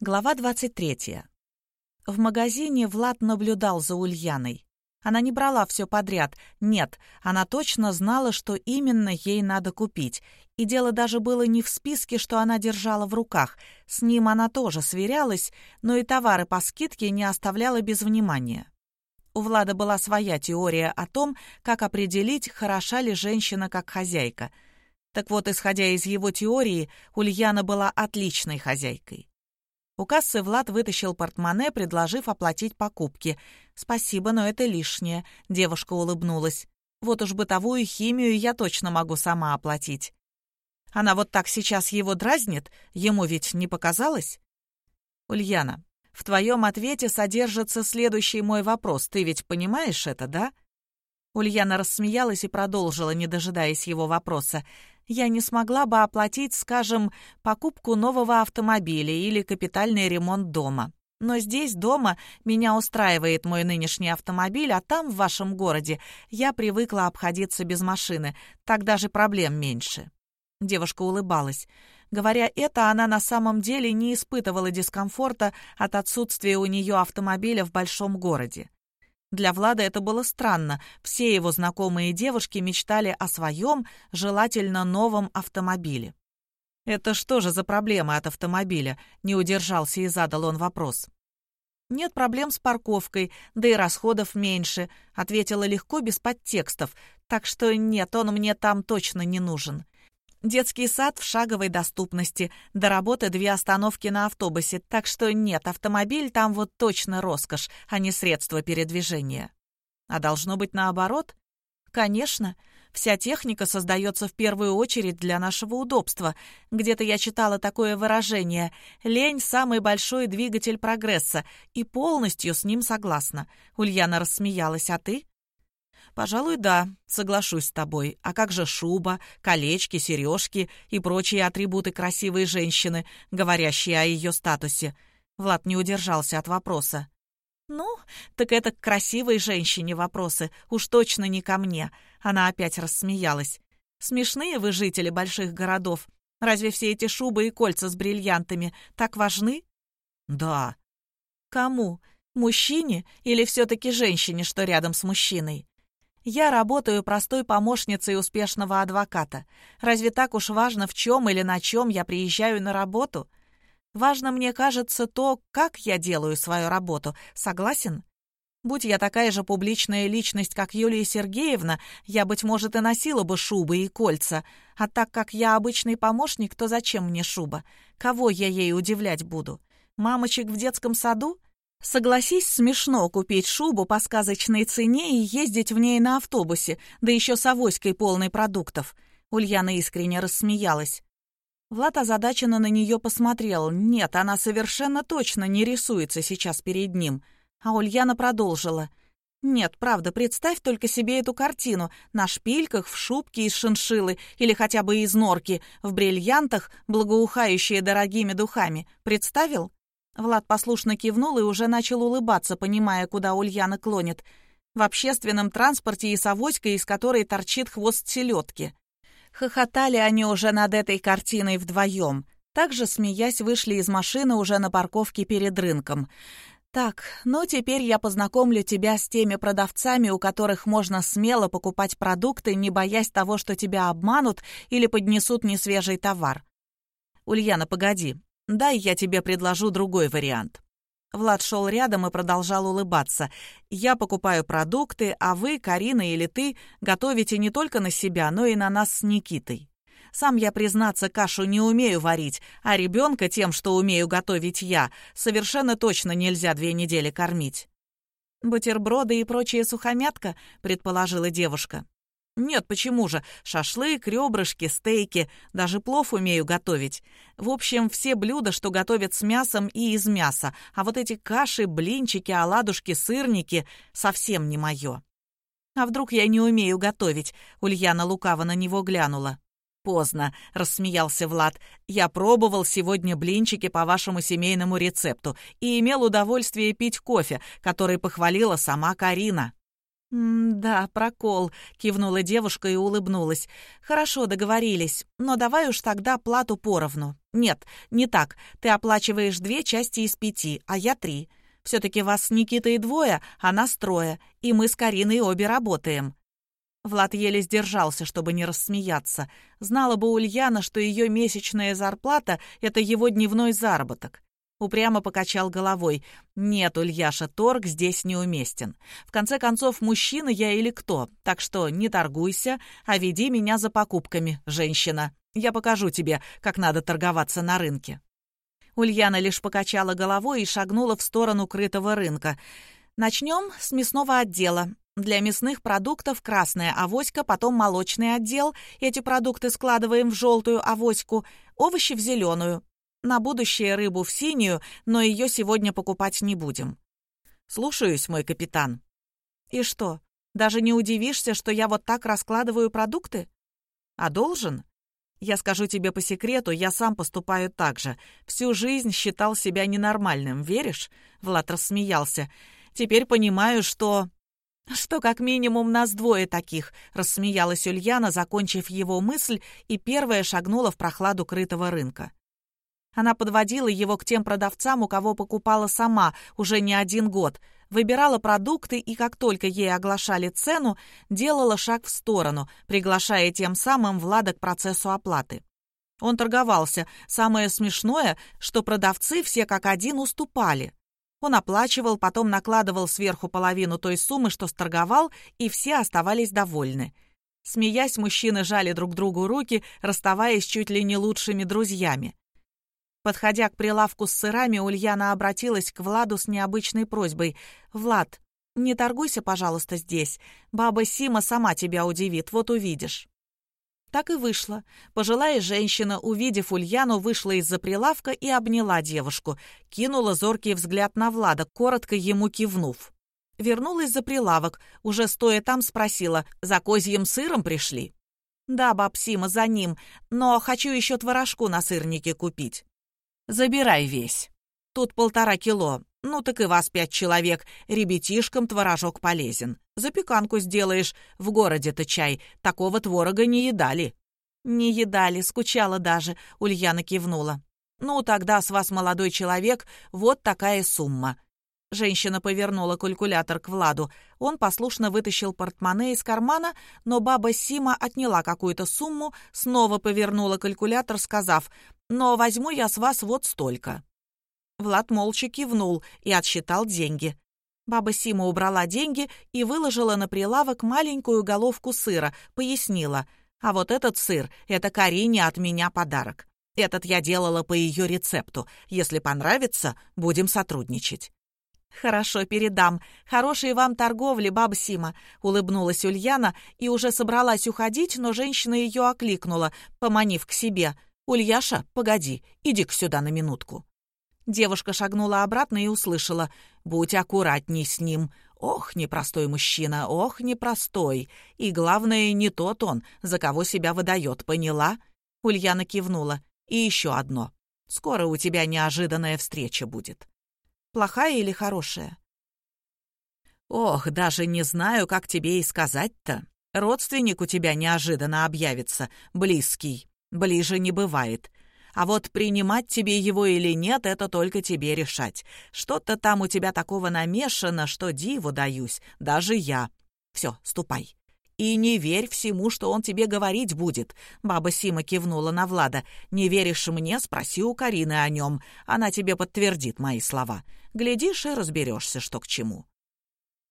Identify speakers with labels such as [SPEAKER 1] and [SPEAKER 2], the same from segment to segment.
[SPEAKER 1] Глава 23. В магазине Влад наблюдал за Ульяной. Она не брала все подряд. Нет, она точно знала, что именно ей надо купить. И дело даже было не в списке, что она держала в руках. С ним она тоже сверялась, но и товары по скидке не оставляла без внимания. У Влада была своя теория о том, как определить, хороша ли женщина как хозяйка. Так вот, исходя из его теории, Ульяна была отличной хозяйкой. У кассы Влад вытащил портмоне, предложив оплатить покупки. «Спасибо, но это лишнее», — девушка улыбнулась. «Вот уж бытовую химию я точно могу сама оплатить». Она вот так сейчас его дразнит? Ему ведь не показалось? Ульяна, в твоем ответе содержится следующий мой вопрос. Ты ведь понимаешь это, да? Ульяна рассмеялась и продолжила, не дожидаясь его вопроса я не смогла бы оплатить, скажем, покупку нового автомобиля или капитальный ремонт дома. Но здесь, дома, меня устраивает мой нынешний автомобиль, а там, в вашем городе, я привыкла обходиться без машины, так даже проблем меньше». Девушка улыбалась. Говоря это, она на самом деле не испытывала дискомфорта от отсутствия у нее автомобиля в большом городе. Для Влада это было странно. Все его знакомые девушки мечтали о своем, желательно новом автомобиле. «Это что же за проблема от автомобиля?» — не удержался и задал он вопрос. «Нет проблем с парковкой, да и расходов меньше», — ответила легко, без подтекстов. «Так что нет, он мне там точно не нужен. Детский сад в шаговой доступности, до работы две остановки на автобусе, так что нет, автомобиль там вот точно роскошь, а не средство передвижения. А должно быть наоборот? Конечно. Вся техника создается в первую очередь для нашего удобства. Где-то я читала такое выражение «лень – самый большой двигатель прогресса» и полностью с ним согласна. Ульяна рассмеялась, а ты? «Пожалуй, да, соглашусь с тобой. А как же шуба, колечки, сережки и прочие атрибуты красивой женщины, говорящие о ее статусе?» Влад не удержался от вопроса. «Ну, так это к красивой женщине вопросы, уж точно не ко мне». Она опять рассмеялась. «Смешные вы жители больших городов. Разве все эти шубы и кольца с бриллиантами так важны?» «Да». «Кому? Мужчине или все-таки женщине, что рядом с мужчиной?» Я работаю простой помощницей успешного адвоката. Разве так уж важно, в чем или на чем я приезжаю на работу? Важно, мне кажется, то, как я делаю свою работу. Согласен? Будь я такая же публичная личность, как Юлия Сергеевна, я, быть может, и носила бы шубы и кольца. А так как я обычный помощник, то зачем мне шуба? Кого я ей удивлять буду? Мамочек в детском саду? Согласись, смешно купить шубу по сказочной цене и ездить в ней на автобусе, да еще с авоськой полной продуктов. Ульяна искренне рассмеялась. Влад озадаченно на нее посмотрел. Нет, она совершенно точно не рисуется сейчас перед ним. А Ульяна продолжила. «Нет, правда, представь только себе эту картину. На шпильках, в шубке из шиншилы или хотя бы из норки, в бриллиантах, благоухающие дорогими духами. Представил?» Влад послушно кивнул и уже начал улыбаться, понимая, куда Ульяна клонит. В общественном транспорте и с авоськой, из которой торчит хвост селедки. Хохотали они уже над этой картиной вдвоем. Также, смеясь, вышли из машины уже на парковке перед рынком. «Так, ну теперь я познакомлю тебя с теми продавцами, у которых можно смело покупать продукты, не боясь того, что тебя обманут или поднесут несвежий товар». «Ульяна, погоди, Дай я тебе предложу другой вариант». Влад шел рядом и продолжал улыбаться. «Я покупаю продукты, а вы, Карина или ты, готовите не только на себя, но и на нас с Никитой. Сам я, признаться, кашу не умею варить, а ребенка тем, что умею готовить я, совершенно точно нельзя две недели кормить». «Бутерброды и прочая сухомятка», — предположила девушка. «Нет, почему же? Шашлык, ребрышки, стейки, даже плов умею готовить. В общем, все блюда, что готовят с мясом и из мяса, а вот эти каши, блинчики, оладушки, сырники — совсем не мое». «А вдруг я не умею готовить?» — Ульяна лукаво на него глянула. «Поздно», — рассмеялся Влад. «Я пробовал сегодня блинчики по вашему семейному рецепту и имел удовольствие пить кофе, который похвалила сама Карина». «Да, прокол», — кивнула девушка и улыбнулась. «Хорошо, договорились, но давай уж тогда плату поровну. Нет, не так. Ты оплачиваешь две части из пяти, а я три. Все-таки вас с Никитой двое, а нас трое, и мы с Кариной обе работаем». Влад еле сдержался, чтобы не рассмеяться. Знала бы Ульяна, что ее месячная зарплата — это его дневной заработок. Упрямо покачал головой. «Нет, Ульяша, торг здесь неуместен. В конце концов, мужчина я или кто, так что не торгуйся, а веди меня за покупками, женщина. Я покажу тебе, как надо торговаться на рынке». Ульяна лишь покачала головой и шагнула в сторону крытого рынка. «Начнем с мясного отдела. Для мясных продуктов красная авоська, потом молочный отдел. Эти продукты складываем в желтую авоську, овощи в зеленую. На будущее рыбу в синюю, но ее сегодня покупать не будем. Слушаюсь, мой капитан. И что, даже не удивишься, что я вот так раскладываю продукты? А должен? Я скажу тебе по секрету, я сам поступаю так же. Всю жизнь считал себя ненормальным, веришь? Влад рассмеялся. Теперь понимаю, что... «Что как минимум нас двое таких», — рассмеялась Ульяна, закончив его мысль, и первая шагнула в прохладу крытого рынка. Она подводила его к тем продавцам, у кого покупала сама уже не один год, выбирала продукты и, как только ей оглашали цену, делала шаг в сторону, приглашая тем самым Влада к процессу оплаты. Он торговался. Самое смешное, что продавцы все как один уступали. Он оплачивал, потом накладывал сверху половину той суммы, что сторговал, и все оставались довольны. Смеясь, мужчины жали друг другу руки, расставаясь чуть ли не лучшими друзьями. Подходя к прилавку с сырами, Ульяна обратилась к Владу с необычной просьбой. «Влад, не торгуйся, пожалуйста, здесь. Баба Сима сама тебя удивит, вот увидишь». Так и вышло. Пожилая женщина, увидев Ульяну, вышла из-за прилавка и обняла девушку. Кинула зоркий взгляд на Влада, коротко ему кивнув. Вернулась за прилавок, уже стоя там спросила, за козьим сыром пришли? «Да, баб Сима, за ним, но хочу еще творожку на сырнике купить». Забирай весь. Тут полтора кило. Ну так и вас пять человек. Ребятишкам творожок полезен. Запеканку сделаешь. В городе-то чай. Такого творога не едали». «Не едали, скучала даже», — Ульяна кивнула. «Ну, тогда с вас, молодой человек, вот такая сумма». Женщина повернула калькулятор к Владу. Он послушно вытащил портмоне из кармана, но баба Сима отняла какую-то сумму, снова повернула калькулятор, сказав но возьму я с вас вот столько». Влад молча кивнул и отсчитал деньги. Баба Сима убрала деньги и выложила на прилавок маленькую головку сыра, пояснила. «А вот этот сыр — это Карине от меня подарок. Этот я делала по ее рецепту. Если понравится, будем сотрудничать». «Хорошо, передам. Хорошей вам торговли, баба Сима», — улыбнулась Ульяна и уже собралась уходить, но женщина ее окликнула, поманив к себе — «Ульяша, погоди, иди-ка сюда на минутку». Девушка шагнула обратно и услышала «Будь аккуратней с ним. Ох, непростой мужчина, ох, непростой. И главное, не тот он, за кого себя выдает, поняла?» Ульяна кивнула. «И еще одно. Скоро у тебя неожиданная встреча будет». «Плохая или хорошая?» «Ох, даже не знаю, как тебе и сказать-то. Родственник у тебя неожиданно объявится, близкий. Ближе не бывает. А вот принимать тебе его или нет, это только тебе решать. Что-то там у тебя такого намешано, что диву даюсь, даже я. Все, ступай. И не верь всему, что он тебе говорить будет. Баба Сима кивнула на Влада. Не веришь мне, спроси у Карины о нем. Она тебе подтвердит мои слова. Глядишь и разберешься, что к чему.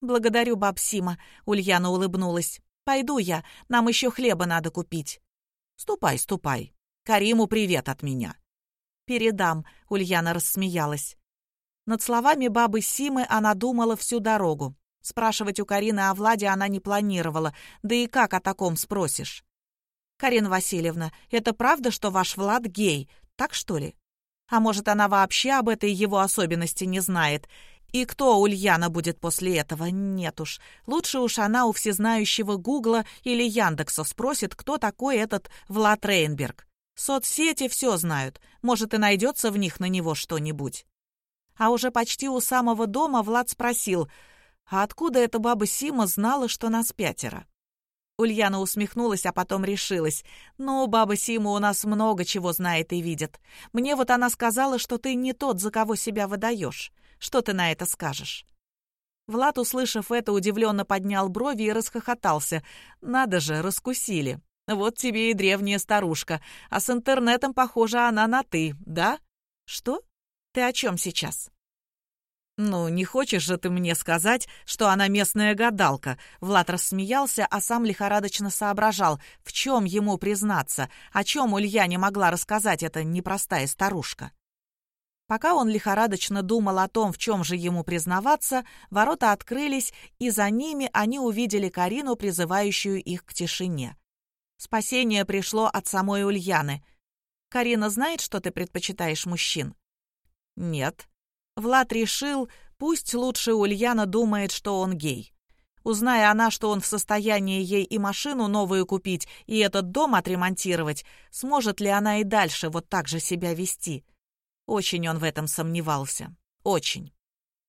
[SPEAKER 1] Благодарю, баб Сима. Ульяна улыбнулась. Пойду я, нам еще хлеба надо купить. «Ступай, ступай. Кариму привет от меня». «Передам», — Ульяна рассмеялась. Над словами бабы Симы она думала всю дорогу. Спрашивать у Карины о Владе она не планировала, да и как о таком спросишь? «Карина Васильевна, это правда, что ваш Влад гей? Так что ли? А может, она вообще об этой его особенности не знает? И кто Ульяна будет после этого? Нет уж. Лучше уж она у всезнающего Гугла или Яндекса спросит, кто такой этот Влад Рейнберг. Соцсети все знают. Может, и найдется в них на него что-нибудь. А уже почти у самого дома Влад спросил, А откуда эта баба Сима знала, что нас пятеро? Ульяна усмехнулась, а потом решилась. «Ну, баба Сима у нас много чего знает и видит. Мне вот она сказала, что ты не тот, за кого себя выдаешь. Что ты на это скажешь?» Влад, услышав это, удивленно поднял брови и расхохотался. «Надо же, раскусили. Вот тебе и древняя старушка. А с интернетом, похоже, она на «ты», да?» «Что? Ты о чем сейчас?» «Ну, не хочешь же ты мне сказать, что она местная гадалка?» Влад рассмеялся, а сам лихорадочно соображал, в чем ему признаться, о чем Улья не могла рассказать эта непростая старушка. Пока он лихорадочно думал о том, в чем же ему признаваться, ворота открылись, и за ними они увидели Карину, призывающую их к тишине. Спасение пришло от самой Ульяны. «Карина знает, что ты предпочитаешь мужчин?» «Нет», Влад решил, пусть лучше Ульяна думает, что он гей. Узная она, что он в состоянии ей и машину новую купить, и этот дом отремонтировать, сможет ли она и дальше вот так же себя вести? Очень он в этом сомневался. Очень.